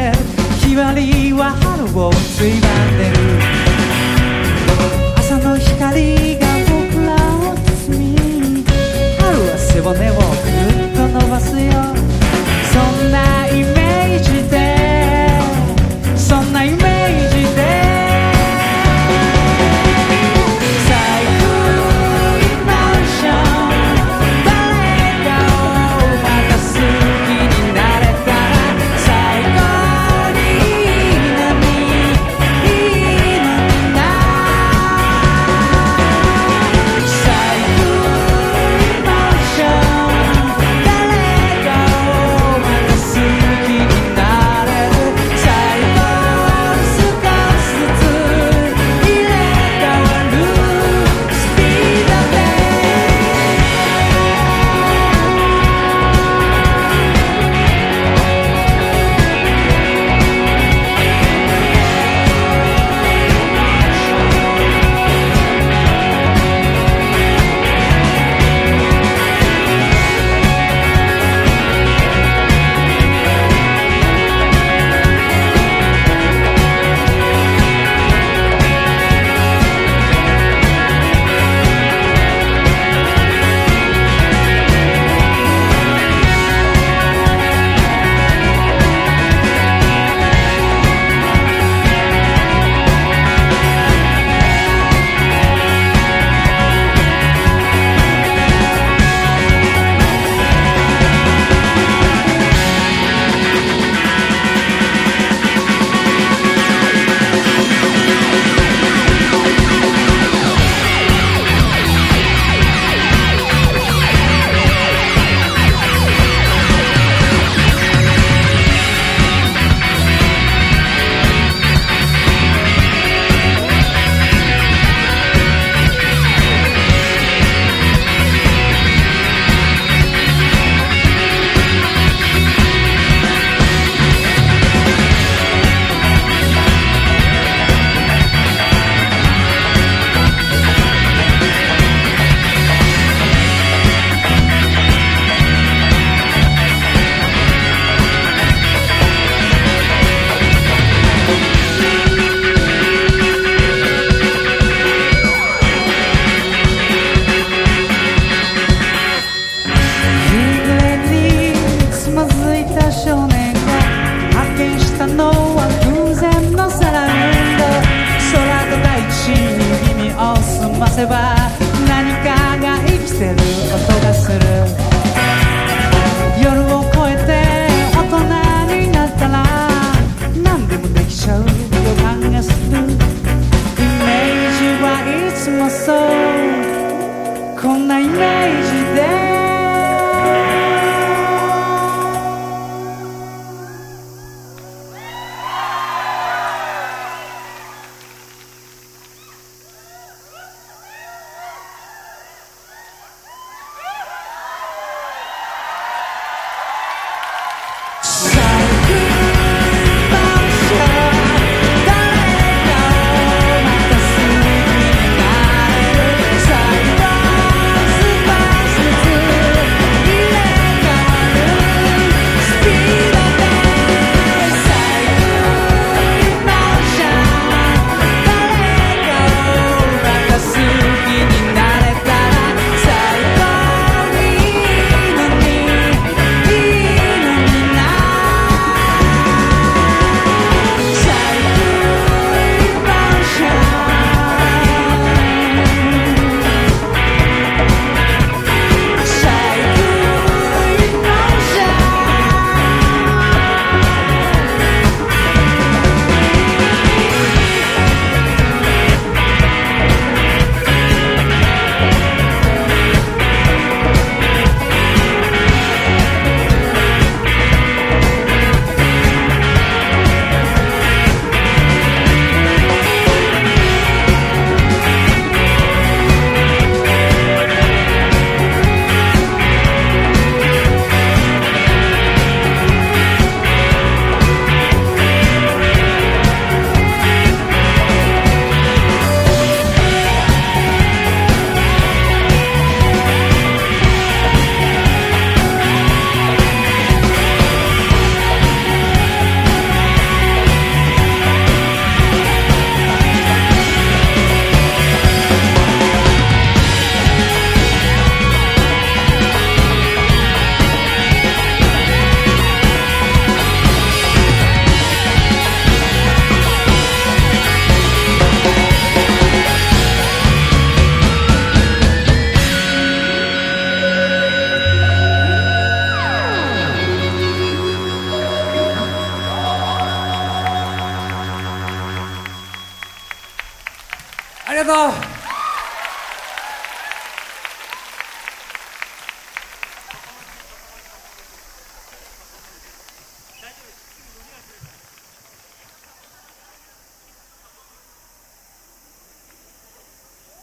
れるひばりは春をついばんでる。朝の光が僕らを包み春は背骨をぐっと伸ばすよ。